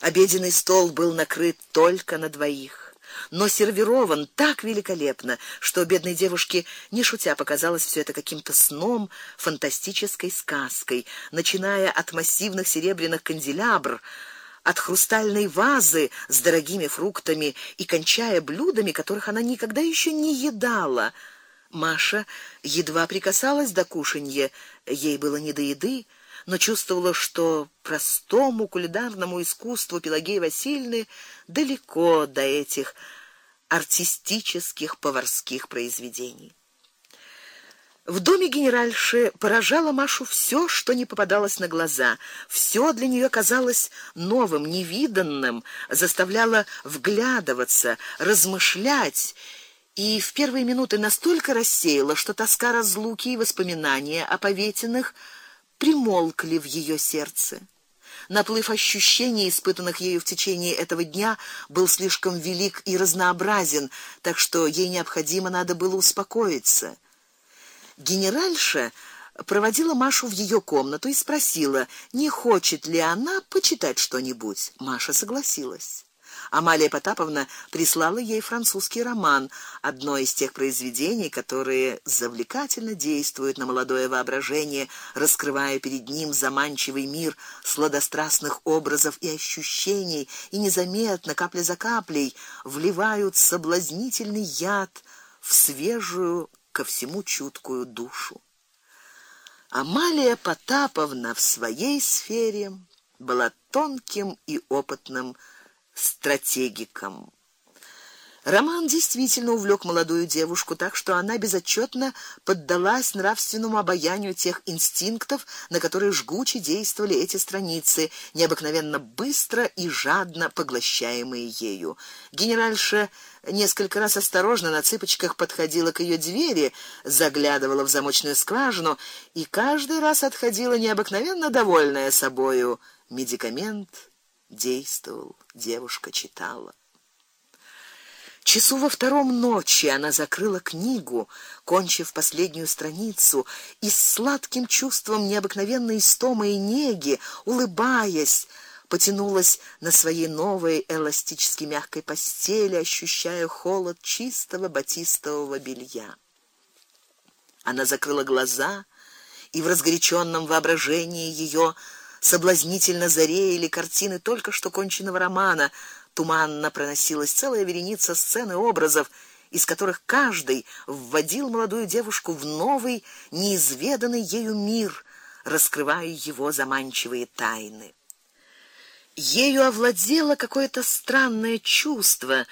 Обеденный стол был накрыт только на двоих, но сервирован так великолепно, что бедной девушке, не шутя, показалось все это каким-то сном, фантастической сказкой, начиная от массивных серебряных канделябр, от хрустальной вазы с дорогими фруктами и кончая блюдами, которых она никогда еще не едала. Маша едва прикасалась до кушанья, ей было не до еды, но чувствовала, что простому кулинарному искусству Пелагеи Васильевны далеко до этих артистических поварских произведений. В доме генеральши поражало Машу все, что не попадалось на глаза. Все для нее казалось новым, невиданным, заставляло вглядываться, размышлять и в первые минуты настолько рассеяло, что тоска разлуки и воспоминания о поветиных примолкли в ее сердце. Наплыв ощущений, испытанных ею в течение этого дня, был слишком велик и разнообразен, так что ей необходимо надо было успокоиться. Генеральша проводила Машу в ее комнату и спросила, не хочет ли она почитать что-нибудь. Маша согласилась. Амалия Потаповна прислала ей французский роман, одно из тех произведений, которые завлекательно действуют на молодое воображение, раскрывая перед ним заманчивый мир сладострастных образов и ощущений, и незаметно, капля за каплей, вливают соблазнительный яд в свежую, ко всему чуткую душу. Амалия Потаповна в своей сфере была тонким и опытным стратегиком. Роман действительно увлек молодую девушку, так что она безотчетно поддалась нравственному обаянию тех инстинктов, на которые жгуче действовали эти страницы, необыкновенно быстро и жадно поглощаемые ею. Генеральша несколько раз осторожно на цыпочках подходила к ее двери, заглядывала в замочную скважину и каждый раз отходила необыкновенно довольная собою. Медикамент действовал, девушка читала. Часу во втором ночи она закрыла книгу, кончив последнюю страницу, и с сладким чувством необыкновенной истомы и неги, улыбаясь, потянулась на своей новой эластически мягкой постели, ощущая холод чистого батистового белья. Она закрыла глаза, и в разгоряченном воображении ее соблазнительно зареяли картины только что конченного романа, Туманно проносилась целая вереница сцен и образов, из которых каждый вводил молодую девушку в новый, неизведанный ею мир, раскрывая его заманчивые тайны. Ею овладело какое-то странное чувство,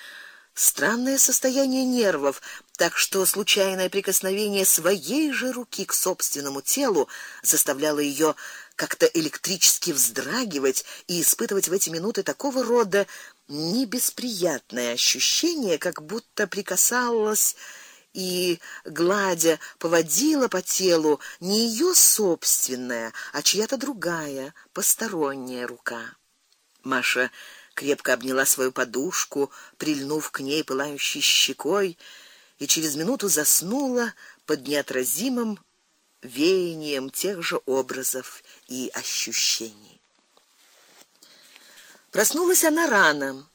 странное состояние нервов, так что случайное прикосновение своей же руки к собственному телу заставляло ее как-то электрически вздрагивать и испытывать в эти минуты такого рода не бесприятное ощущение, как будто прикасалась и гладя поводила по телу не ее собственная, а чья-то другая, посторонняя рука. Маша крепко обняла свою подушку, прильнув к ней пылающей щекой, и через минуту заснула под неотразимым веянием тех же образов и ощущений. Проснулась она рано.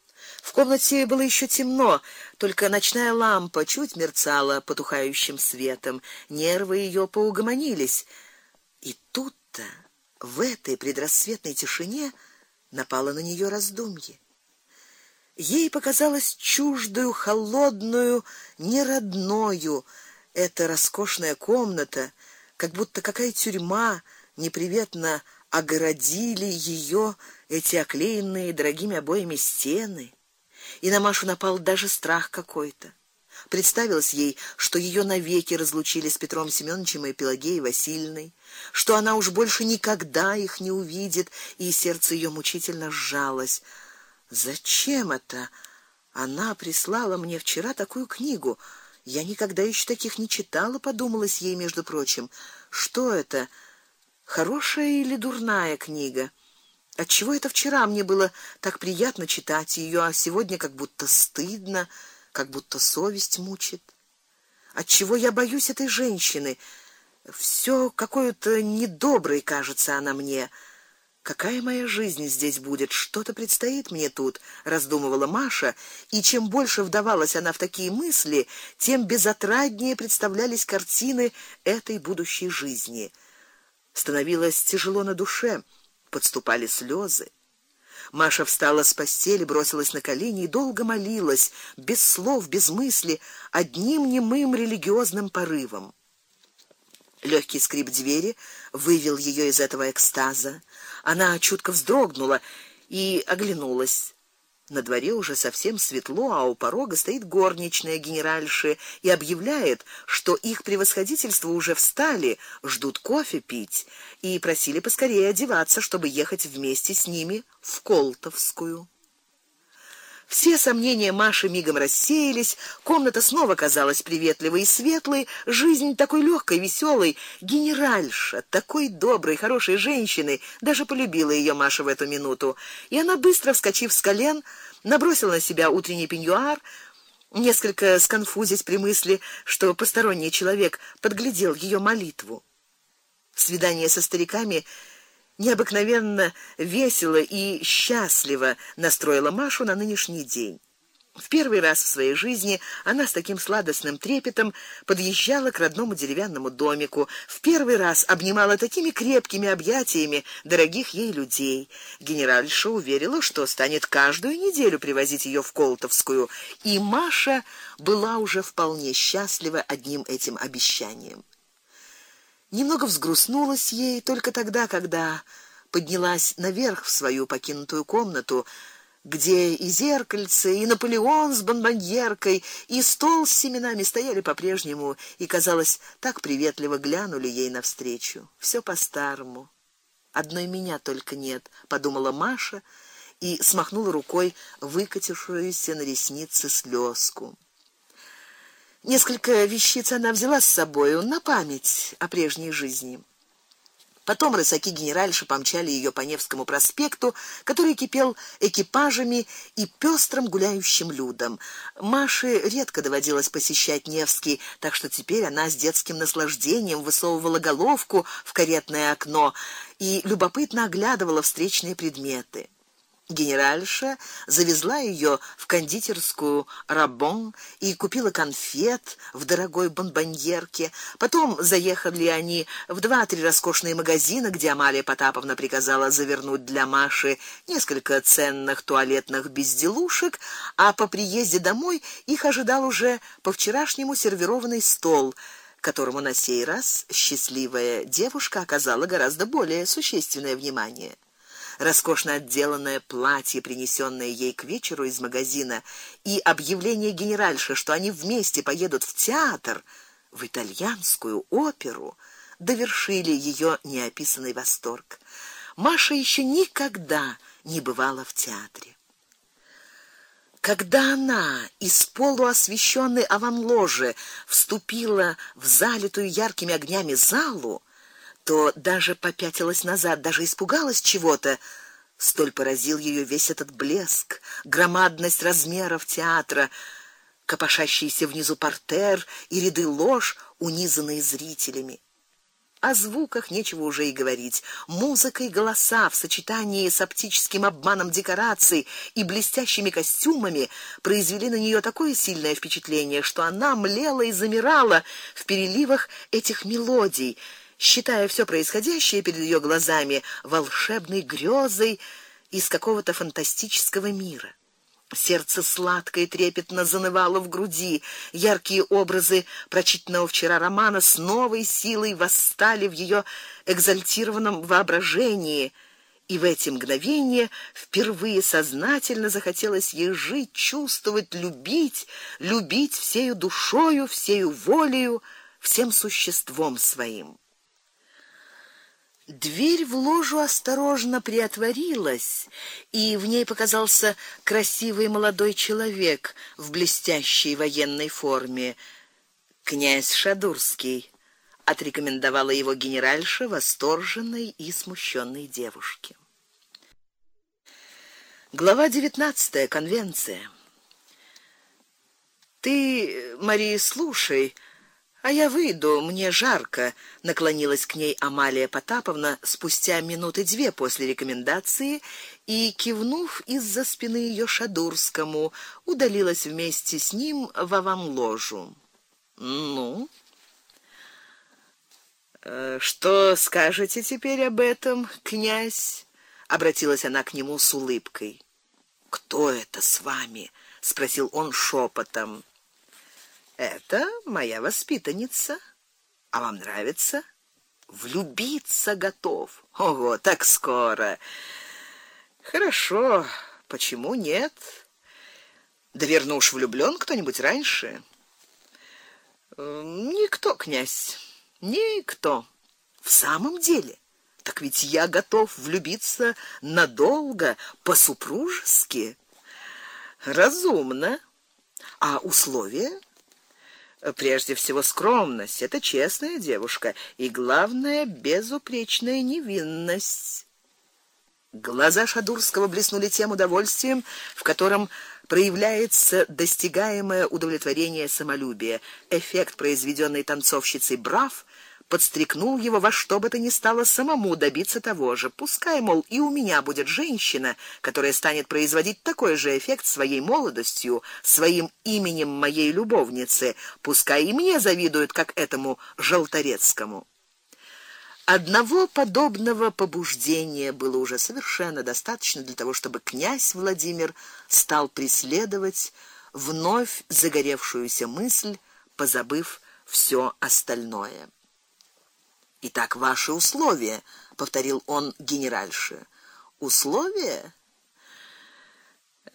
В комнате было еще темно, только ночная лампа чуть мерцала потухающим светом. Нервы ее поугомонились. И тут-то, в этой предрассветной тишине, напало на нее раздумье. Ей показалось чуждую, холодную, неродною эта роскошная комната, как будто какая тюрьма неприветно огородили ее эти оклеенные дорогими обоями стены. И на Машу напал даже страх какой-то. Представилось ей, что ее навеки разлучили с Петром Семёновичем и Пелагеей Васильевной, что она уж больше никогда их не увидит, и сердце ее мучительно сжалось. Зачем это? Она прислала мне вчера такую книгу. Я никогда еще таких не читала, подумалось ей, между прочим. Что это? Хорошая или дурная книга? Отчего это вчера мне было так приятно читать ее, а сегодня как будто стыдно, как будто совесть мучит? Отчего я боюсь этой женщины? Все какое-то недоброе кажется она мне Какая моя жизнь здесь будет? Что-то предстоит мне тут, раздумывала Маша, и чем больше вдавалась она в такие мысли, тем безотраднее представлялись картины этой будущей жизни. Становилось тяжело на душе, подступали слезы. Маша встала с постели, бросилась на колени и долго молилась, без слов, без мысли, одним немым религиозным порывом. Легкий скрип двери вывел ее из этого экстаза. Она чутко вздрогнула и оглянулась. На дворе уже совсем светло, а у порога стоит горничная генеральши и объявляет, что их превосходительство уже встали, ждут кофе пить и просили поскорее одеваться, чтобы ехать вместе с ними в Колтовскую. Все сомнения Маши мигом рассеялись, комната снова казалась приветливой и светлой, жизнь такой легкой, веселой, генеральша, такой доброй, хорошей женщины, даже полюбила ее Маша в эту минуту. И она быстро вскочив с колен, набросила на себя утренний пеньюар, несколько сконфузясь при мысли, что посторонний человек подглядел ее молитву. Свидание со стариками необыкновенно весело и счастливо настроила Машу на нынешний день. В первый раз в своей жизни она с таким сладостным трепетом подъезжала к родному деревянному домику, в первый раз обнимала такими крепкими объятиями дорогих ей людей. Генеральша уверила, что станет каждую неделю привозить ее в Колтовскую, и Маша была уже вполне счастлива одним этим обещанием. Немного взгрустнулась ей только тогда, когда поднялась наверх в свою покинутую комнату, где и зеркальце, и Наполеон с бонбоньеркой, и стол с семенами стояли по-прежнему и, казалось, так приветливо глянули ей навстречу. Все по-старому. Одной меня только нет, подумала Маша и смахнула рукой выкатившуюся на ресницы слезку. Несколько вещиц она взяла с собою на память о прежней жизни. Потом рысаки генеральши помчали ее по Невскому проспекту, который кипел экипажами и пестрым гуляющим людом. Маше редко доводилось посещать Невский, так что теперь она с детским наслаждением высовывала головку в каретное окно и любопытно оглядывала встречные предметы. Генеральша завезла ее в кондитерскую Рабон и купила конфет в дорогой бонбоньерке. Потом заехали они в два-три роскошные магазина, где Амалия Потаповна приказала завернуть для Маши несколько ценных туалетных безделушек, а по приезде домой их ожидал уже по вчерашнему сервированный стол которому на сей раз счастливая девушка оказала гораздо более существенное внимание роскошно отделанное платье, принесенное ей к вечеру из магазина, и объявление генеральши, что они вместе поедут в театр, в итальянскую оперу, довершили ее неописанный восторг. Маша еще никогда не бывала в театре. Когда она из полуосвещенной аванложи вступила в залитую яркими огнями залу, то даже попятилась назад, даже испугалась чего-то. Столь поразил ее весь этот блеск, громадность размеров театра, копошащийся внизу портер и ряды лож, унизанные зрителями. О звуках нечего уже и говорить. Музыка и голоса в сочетании с оптическим обманом декораций и блестящими костюмами произвели на нее такое сильное впечатление, что она млела и замирала в переливах этих мелодий считая все происходящее перед ее глазами волшебной грезой из какого-то фантастического мира. Сердце сладко и трепетно занывало в груди. Яркие образы прочитанного вчера романа с новой силой восстали в ее экзальтированном воображении. И в эти мгновения впервые сознательно захотелось ей жить, чувствовать, любить, любить всею душою, всею волею, всем существом своим. Дверь в ложу осторожно приотворилась, и в ней показался красивый молодой человек в блестящей военной форме. Князь Шадурский отрекомендовала его генеральша восторженной и смущенной девушке. Глава девятнадцатая. Конвенция. Ты, Мария, слушай, А я выйду, мне жарко, наклонилась к ней Амалия Потаповна спустя минуты две после рекомендации и кивнув из-за спины ее Шадурскому, удалилась вместе с ним в аванложу. Ну, э, что скажете теперь об этом, князь? обратилась она к нему с улыбкой. Кто это с вами? спросил он шепотом. Это моя воспитанница. А вам нравится? Влюбиться готов. Ого, так скоро. Хорошо. Почему нет? Да верно уж влюблён кто-нибудь раньше. Никто, князь. Никто. В самом деле, так ведь я готов влюбиться надолго, по-супружески. Разумно. А условия? Прежде всего скромность это честная девушка и главное безупречная невинность. Глаза Шадурского блеснули тем удовольствием, в котором проявляется достигаемое удовлетворение самолюбия. Эффект, произведенный танцовщицей Брав, подстрекнул его во что бы то ни стало самому добиться того же. Пускай, мол, и у меня будет женщина, которая станет производить такой же эффект своей молодостью, своим именем моей любовницы. Пускай и мне завидуют, как этому Желторецкому. Одного подобного побуждения было уже совершенно достаточно для того, чтобы князь Владимир стал преследовать вновь загоревшуюся мысль, позабыв все остальное. Итак, ваши условия, повторил он генеральше. Условия?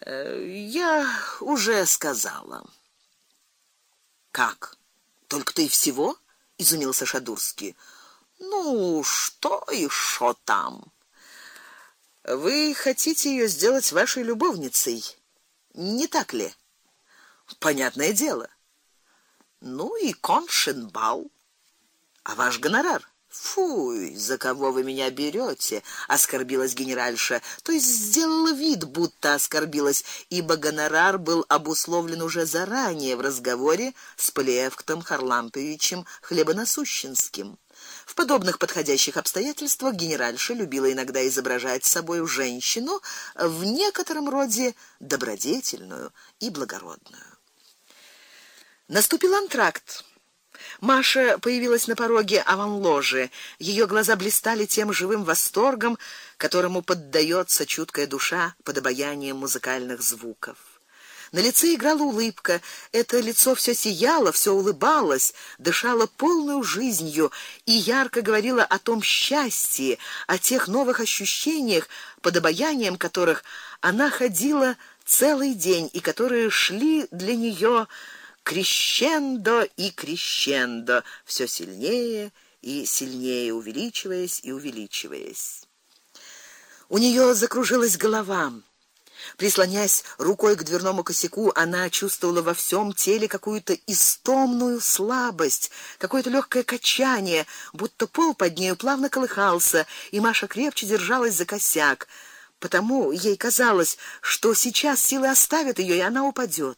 Э, я уже сказала. Как? Только ты всего? изумился Шадурский. Ну, что и что там? Вы хотите ее сделать вашей любовницей, не так ли? Понятное дело. Ну и коншенбал. А ваш гонорар? Фуй, за кого вы меня берете? оскорбилась генеральша, то есть сделала вид, будто оскорбилась, ибо гонорар был обусловлен уже заранее в разговоре с Плевктом Харламповичем Хлебоносущинским. В подобных подходящих обстоятельствах генеральша любила иногда изображать собой женщину в некотором роде добродетельную и благородную. Наступил антракт. Маша появилась на пороге аванложи. Ее глаза блистали тем живым восторгом, которому поддается чуткая душа под обаянием музыкальных звуков. На лице играла улыбка. Это лицо все сияло, все улыбалось, дышало полной жизнью и ярко говорило о том счастье, о тех новых ощущениях, под обаянием которых она ходила целый день и которые шли для нее крещендо и крещендо, все сильнее и сильнее увеличиваясь и увеличиваясь. У нее закружилась голова. Прислонясь рукой к дверному косяку, она чувствовала во всем теле какую-то истомную слабость, какое-то легкое качание, будто пол под нею плавно колыхался, и Маша крепче держалась за косяк. Потому ей казалось, что сейчас силы оставят ее, и она упадет.